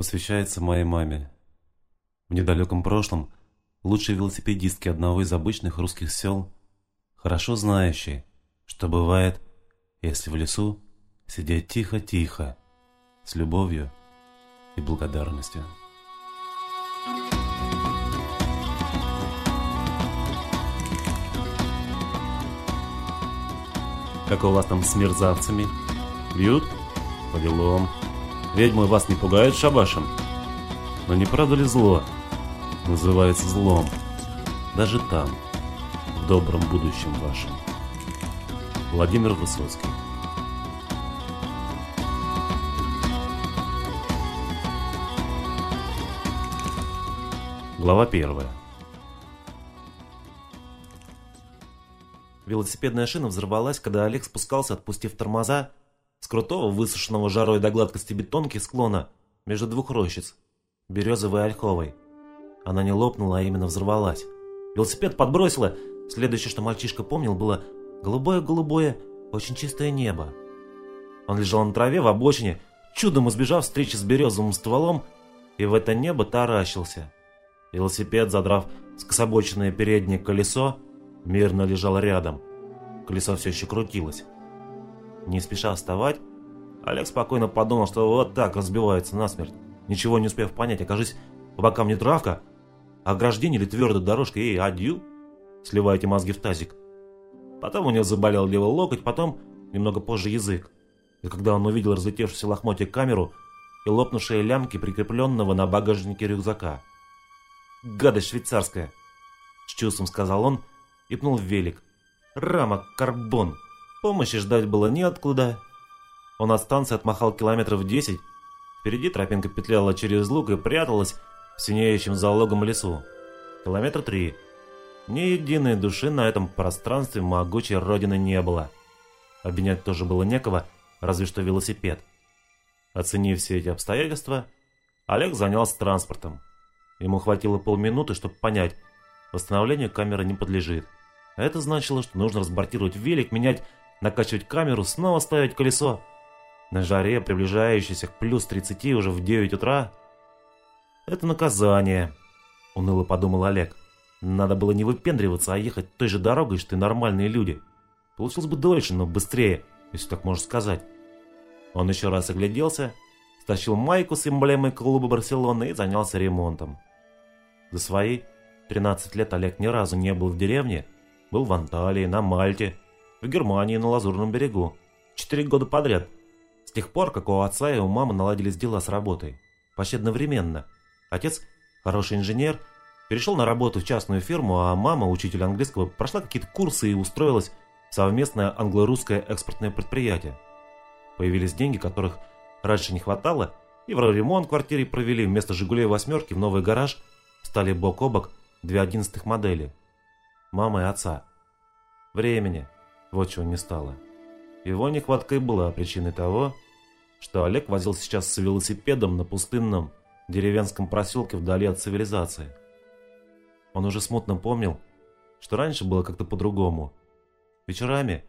посвящается моей маме. В недалеком прошлом лучшей велосипедистки одного из обычных русских сел, хорошо знающей, что бывает, если в лесу сидеть тихо-тихо, с любовью и благодарностью. Как у вас там с мерзавцами? Бьют? По делам. Ведьмы вас не пугают шабашем? Но не правда ли зло? Называется злом. Даже там, в добром будущем вашем. Владимир Высоцкий Глава первая. Велосипедная шина взорвалась, когда Олег спускался, отпустив тормоза, с крутого, высушенного жарой до гладкости бетонки склона между двух рощиц, березовой и ольховой. Она не лопнула, а именно взорвалась. Велосипед подбросило. Следующее, что мальчишка помнил, было голубое-голубое, очень чистое небо. Он лежал на траве в обочине, чудом избежав встречи с березовым стволом, и в это небо таращился. Велосипед, задрав скособоченное переднее колесо, мирно лежал рядом. Колесо все еще крутилось. Не спеша вставать, Олег спокойно подумал, что вот так разбивается насмерть. Ничего не успев понять, окажись по бокам не травка, а ограждение или твердая дорожка, и адью, сливаете мозги в тазик. Потом у него заболел левый локоть, потом, немного позже, язык. И когда он увидел разлетевшуюся лохмотье камеру и лопнувшие лямки прикрепленного на багажнике рюкзака. «Гадость швейцарская!» С чувством сказал он и пнул в велик. «Рама, карбон!» Помощи ждать было неоткуда. Он от станции отмахал километров десять. Впереди тропинка петляла через луг и пряталась в синеющем залогом лесу. Километр три. Ни единой души на этом пространстве могучей родины не было. Обвинять тоже было некого, разве что велосипед. Оценив все эти обстоятельства, Олег занялся транспортом. Ему хватило полминуты, чтобы понять, восстановлению камеры не подлежит. Это значило, что нужно разбортировать велик, менять накачивать камеру, снова ставить колесо. На жаре, приближающейся к плюс 30 уже в 9 утра. Это наказание, уныло подумал Олег. Надо было не выпендриваться, а ехать той же дорогой, что и нормальные люди. Получилось бы дольше, но быстрее, если так можно сказать. Он еще раз огляделся, стащил майку с эмблемой клуба Барселоны и занялся ремонтом. За свои 13 лет Олег ни разу не был в деревне, был в Анталии, на Мальте, в Германии на Лазурном берегу. Четыре года подряд. С тех пор, как у отца и у мамы наладились дела с работой. Почти одновременно. Отец, хороший инженер, перешел на работу в частную фирму, а мама, учитель английского, прошла какие-то курсы и устроилась в совместное англо-русское экспортное предприятие. Появились деньги, которых раньше не хватало, и в ремонт квартире провели вместо «Жигулей восьмерки» в новый гараж стали бок о бок две одиннадцатых модели. Мама и отца. Времени. Вот чего не стало. Его нехватка и была причиной того, что Олег возил сейчас с велосипедом на пустынном деревенском проселке вдали от цивилизации. Он уже смутно помнил, что раньше было как-то по-другому. Вечерами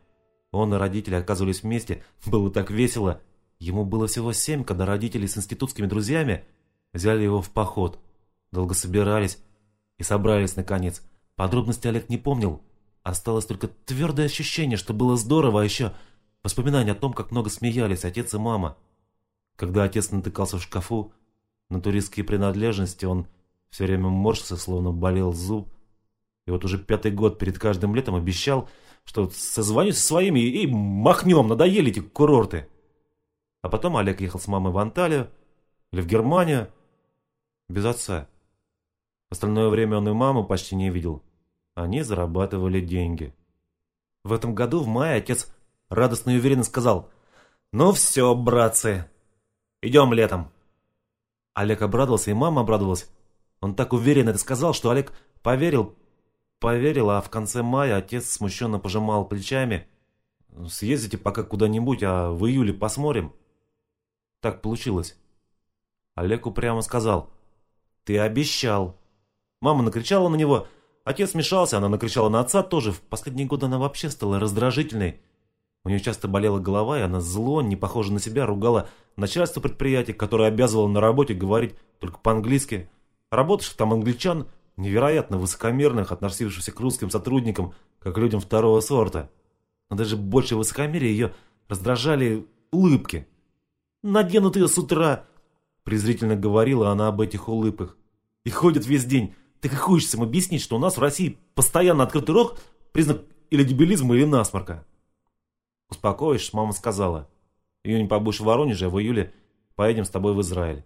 он и родители оказывались вместе, было так весело. Ему было всего семь, когда родители с институтскими друзьями взяли его в поход. Долго собирались и собрались наконец. Подробности Олег не помнил, Осталось только твердое ощущение, что было здорово, а еще воспоминания о том, как много смеялись отец и мама. Когда отец натыкался в шкафу на туристские принадлежности, он все время морщился, словно болел зуб. И вот уже пятый год перед каждым летом обещал, что созвонюсь со своими и махнем, надоели эти курорты. А потом Олег ехал с мамой в Анталию или в Германию без отца. Остальное время он и маму почти не видел. Они зарабатывали деньги. В этом году в мае отец радостно и уверенно сказал «Ну все, братцы, идем летом». Олег обрадовался, и мама обрадовалась. Он так уверенно это сказал, что Олег поверил, поверил, а в конце мая отец смущенно пожимал плечами. «Съездите пока куда-нибудь, а в июле посмотрим». Так получилось. Олег упрямо сказал «Ты обещал». Мама накричала на него – Отец смешался, она накричала на отца тоже. В последние годы она вообще стала раздражительной. У нее часто болела голова, и она зло, не похожа на себя, ругала начальство предприятия, которое обязывало на работе говорить только по-английски. Работавших там англичан, невероятно высокомерных, относившихся к русским сотрудникам, как людям второго сорта. Но даже больше высокомерия ее раздражали улыбки. «Наденутые с утра!» презрительно говорила она об этих улыбках. «И ходят весь день. Ты как хочешь им объяснить, что у нас в России постоянно открытый рот признак или дебилизма, или насморка?» Успокоишь, мама сказала. Июнь побудешь в Воронеже, а в июле поедем с тобой в Израиль.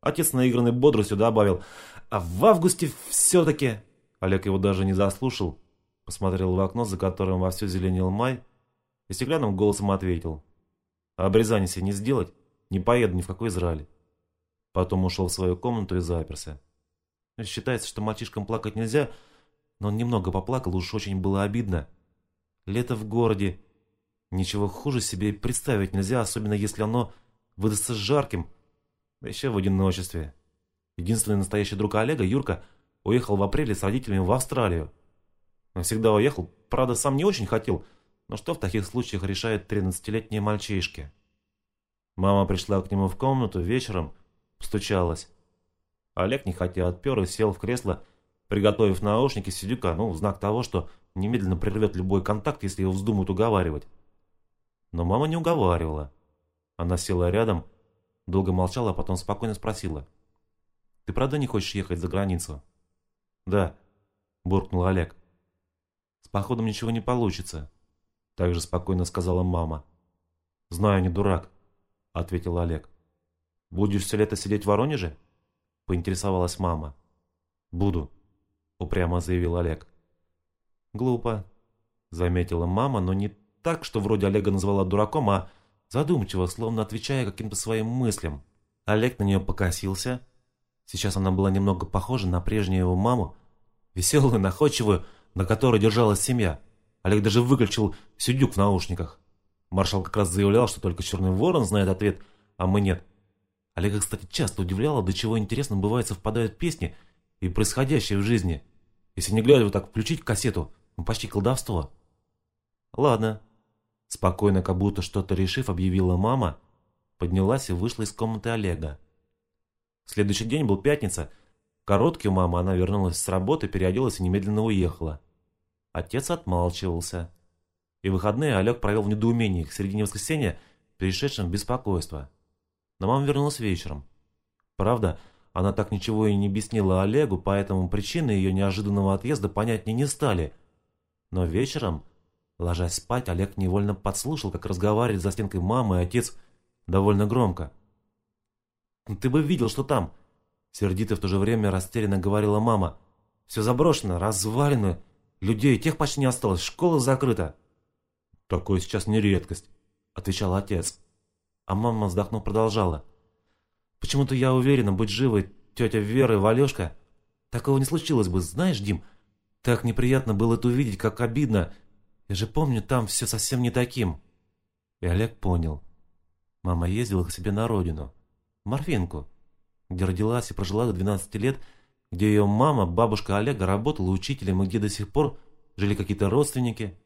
Отец наигранной бодростью добавил, а в августе все-таки... Олег его даже не заслушал, посмотрел в окно, за которым вовсю зеленел май, и стеклянным голосом ответил. А обрезание себе не сделать, не поеду ни в какой Израиль. Потом ушел в свою комнату и заперся. Считается, что мальчишкам плакать нельзя, но он немного поплакал, уж очень было обидно. Лето в городе, Ничего хуже себе представить нельзя, особенно если оно выдастся жарким, да еще в одиночестве. Единственный настоящий друг Олега, Юрка, уехал в апреле с родителями в Австралию. Он всегда уехал, правда, сам не очень хотел, но что в таких случаях решает 13-летние мальчишки? Мама пришла к нему в комнату вечером, стучалась. Олег нехотя отпер и сел в кресло, приготовив наушники сидюка, ну, в знак того, что немедленно прервет любой контакт, если его вздумают уговаривать. Но мама не уговаривала. Она села рядом, долго молчала, а потом спокойно спросила. «Ты правда не хочешь ехать за границу?» «Да», – буркнул Олег. «С походом ничего не получится», – также спокойно сказала мама. «Знаю, не дурак», – ответил Олег. «Будешь все лето сидеть в Воронеже?» – поинтересовалась мама. «Буду», – упрямо заявил Олег. «Глупо», – заметила мама, но не так, что вроде Олега назвала дураком, а задумчиво, словно отвечая каким-то своим мыслям. Олег на нее покосился. Сейчас она была немного похожа на прежнюю его маму, веселую, находчивую, на которой держалась семья. Олег даже выключил сюдюк в наушниках. Маршал как раз заявлял, что только Черный Ворон знает ответ, а мы нет. Олега, кстати, часто удивляло, до чего интересно бывает совпадают песни и происходящее в жизни. Если не глядя вот так включить кассету, ну почти колдовство. Ладно, Спокойно, как будто что-то решив, объявила мама, поднялась и вышла из комнаты Олега. Следующий день был пятница. Короткий у мамы она вернулась с работы, переоделась и немедленно уехала. Отец отмалчивался. И выходные Олег провел в недоумении, к середине воскресенья, перешедшем в беспокойство. Но мама вернулась вечером. Правда, она так ничего и не объяснила Олегу, поэтому причины ее неожиданного отъезда понятнее не стали. Но вечером Ложась спать, Олег невольно подслушал, как разговаривает за стенкой мама и отец довольно громко. «Ты бы видел, что там!» Сердито в то же время растерянно говорила мама. «Все заброшено, развалено, людей тех почти не осталось, школа закрыта». «Такое сейчас не редкость», — отвечал отец. А мама, вздохнув, продолжала. «Почему-то я уверена, быть живой тетя Вера и Валешка. Такого не случилось бы, знаешь, Дим, так неприятно было это увидеть, как обидно, я же помню, там все совсем не таким. И Олег понял. Мама ездила к себе на родину, Морфинку, где родилась и прожила до 12 лет, где ее мама, бабушка Олега, работала учителем и где до сих пор жили какие-то родственники.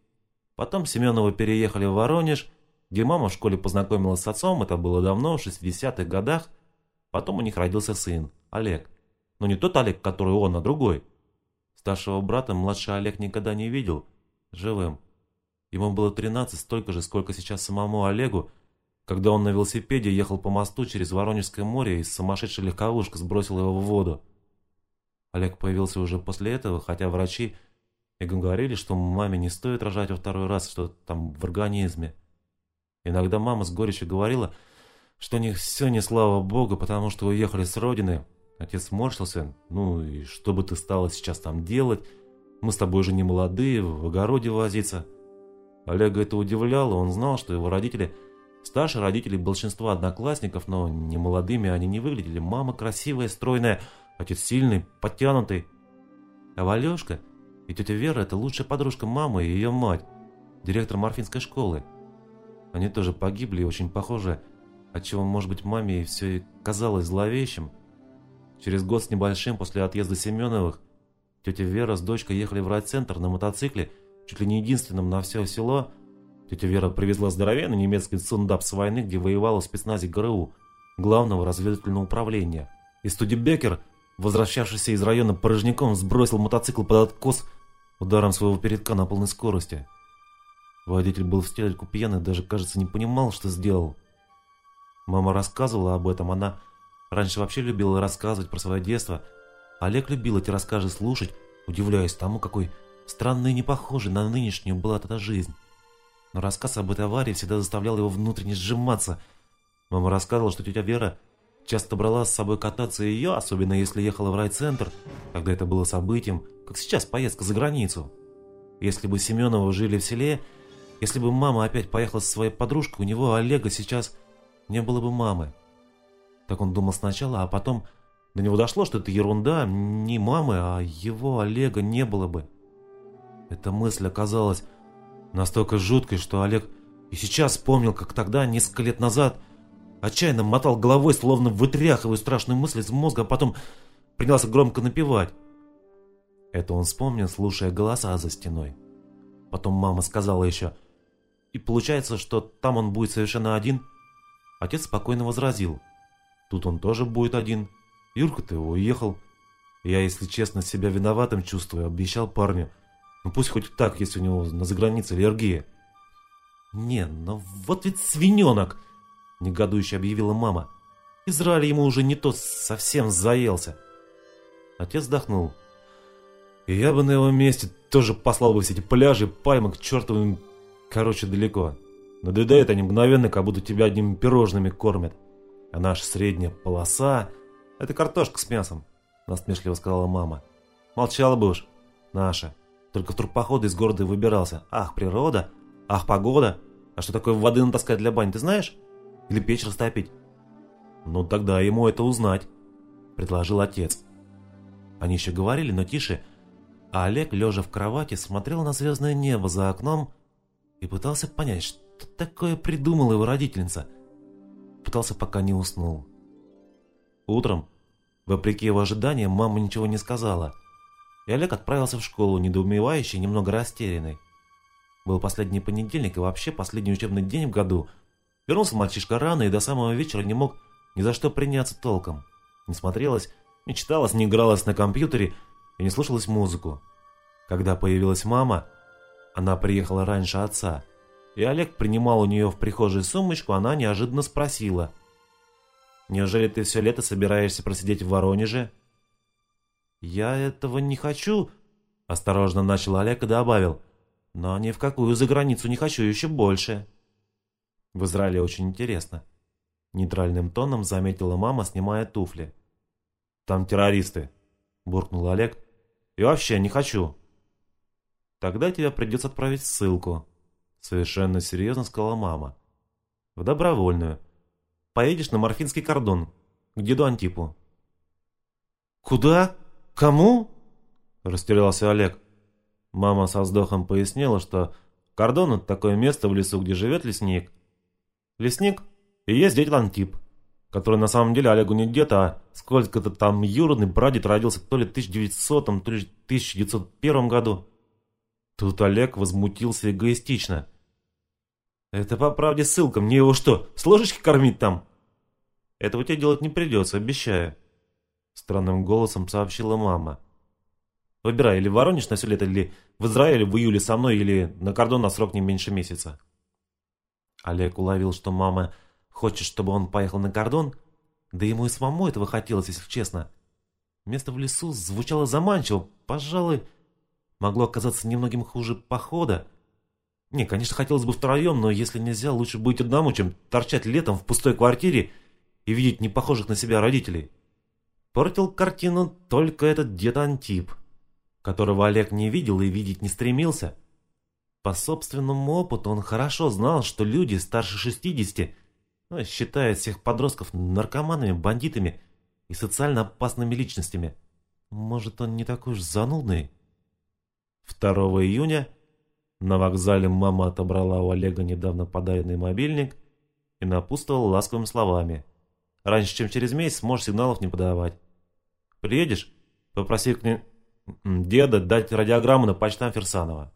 Потом Семеновы переехали в Воронеж, где мама в школе познакомилась с отцом, это было давно, в 60-х годах. Потом у них родился сын, Олег. Но не тот Олег, который он, а другой. Старшего брата младший Олег никогда не видел живым. Ему было 13, столько же, сколько сейчас самому Олегу, когда он на велосипеде ехал по мосту через Воронежское море и сумасшедшая легковушка сбросила его в воду. Олег появился уже после этого, хотя врачи и говорили, что маме не стоит рожать во второй раз, что там в организме. Иногда мама с горечью говорила, что них все не слава богу, потому что уехали с родины. Отец морщился, ну и что бы ты стала сейчас там делать? Мы с тобой же не молодые, в огороде возиться. Олега это удивляло, он знал, что его родители старше родителей большинства одноклассников, но не молодыми они не выглядели. Мама красивая, стройная, отец сильный, подтянутый. А Валешка и тетя Вера – это лучшая подружка мамы и ее мать, директор морфинской школы. Они тоже погибли и очень похожи, отчего, может быть, маме все и казалось зловещим. Через год с небольшим после отъезда Семеновых тетя Вера с дочкой ехали в райцентр на мотоцикле – чуть ли не единственным на все село, Тетя Вера привезла здоровенный немецкий цундап с войны, где воевала в спецназе ГРУ, главного разведывательного управления. И Студебекер, возвращавшийся из района порожняком, сбросил мотоцикл под откос ударом своего передка на полной скорости. Водитель был в стельку пьяный, даже, кажется, не понимал, что сделал. Мама рассказывала об этом, она раньше вообще любила рассказывать про свое детство. Олег любил эти рассказы слушать, удивляясь тому, какой странной и не похожей на нынешнюю была эта жизнь. Но рассказ об этой аварии всегда заставлял его внутренне сжиматься. Мама рассказывала, что тетя Вера часто брала с собой кататься ее, особенно если ехала в райцентр, когда это было событием, как сейчас поездка за границу. Если бы Семеновы жили в селе, если бы мама опять поехала со своей подружкой, у него, Олега, сейчас не было бы мамы. Так он думал сначала, а потом до него дошло, что это ерунда, не мамы, а его, Олега, не было бы. Эта мысль оказалась настолько жуткой, что Олег и сейчас вспомнил, как тогда, несколько лет назад, отчаянно мотал головой, словно вытряхивая страшную мысль из мозга, а потом принялся громко напевать. Это он вспомнил, слушая голоса за стеной. Потом мама сказала еще, и получается, что там он будет совершенно один. Отец спокойно возразил, тут он тоже будет один. Юрка-то уехал. Я, если честно, себя виноватым чувствую, обещал парню. Ну пусть хоть так, если у него на загранице аллергия. Не, ну вот ведь свиненок, негодующе объявила мама. Израиль ему уже не то совсем заелся. Отец вздохнул. Я бы на его месте тоже послал бы все эти пляжи, пальмы к чертовым... Короче, далеко. Надоедают они мгновенно, как будто тебя одними пирожными кормят. А наша средняя полоса... Это картошка с мясом, насмешливо сказала мама. Молчала бы уж. Наша. Только в турпоходы из города выбирался. Ах, природа. Ах, погода. А что такое воды натаскать для бани, ты знаешь? Или печь растопить? Ну, тогда ему это узнать, предложил отец. Они еще говорили, но тише, а Олег, лежа в кровати, смотрел на звездное небо за окном и пытался понять, что такое придумала его родительница. Пытался, пока не уснул. Утром, вопреки его ожиданиям, мама ничего не сказала, и Олег отправился в школу, недоумевающий, немного растерянный. Был последний понедельник и вообще последний учебный день в году. Вернулся мальчишка рано и до самого вечера не мог ни за что приняться толком. Не смотрелось, не читалось, не игралось на компьютере и не слушалась музыку. Когда появилась мама, она приехала раньше отца, и Олег принимал у нее в прихожей сумочку, она неожиданно спросила. «Неужели ты все лето собираешься просидеть в Воронеже?» «Я этого не хочу», — осторожно начал Олег и добавил. «Но ни в какую заграницу не хочу еще больше». В Израиле очень интересно. Нейтральным тоном заметила мама, снимая туфли. «Там террористы», — буркнул Олег. «И вообще не хочу». «Тогда тебя придется отправить в ссылку», — совершенно серьезно сказала мама. «В добровольную. Поедешь на морфинский кордон, к деду Антипу». «Куда? Кому?» — растерялся Олег. Мама со вздохом пояснила, что кордон — это такое место в лесу, где живет лесник. Лесник и есть дед Антип который на самом деле Олегу не дед, а сколько-то там юродный прадед родился то ли в 1900, то ли в 1901 году. Тут Олег возмутился эгоистично. «Это по правде ссылка, мне его что, с ложечки кормить там?» «Этого тебе делать не придется, обещаю», — странным голосом сообщила мама. «Выбирай, или в Воронеж на все лето, или в Израиле в июле со мной, или на кордон на срок не меньше месяца». Олег уловил, что мама Хочет, чтобы он поехал на кордон? Да ему и самому этого хотелось, если честно. Место в лесу звучало заманчиво, пожалуй, могло оказаться немногим хуже похода. Не, конечно, хотелось бы втроем, но если нельзя, лучше быть одному, чем торчать летом в пустой квартире и видеть непохожих на себя родителей. Портил картину только этот дед Антип, которого Олег не видел и видеть не стремился. По собственному опыту он хорошо знал, что люди старше шестидесяти но считает всех подростков наркоманами, бандитами и социально опасными личностями. Может, он не такой уж занудный? 2 июня на вокзале мама отобрала у Олега недавно подаренный мобильник и напутствовала ласковыми словами. Раньше, чем через месяц, можешь сигналов не подавать. Приедешь? Попроси к ним деда дать радиограмму на почтам Ферсанова.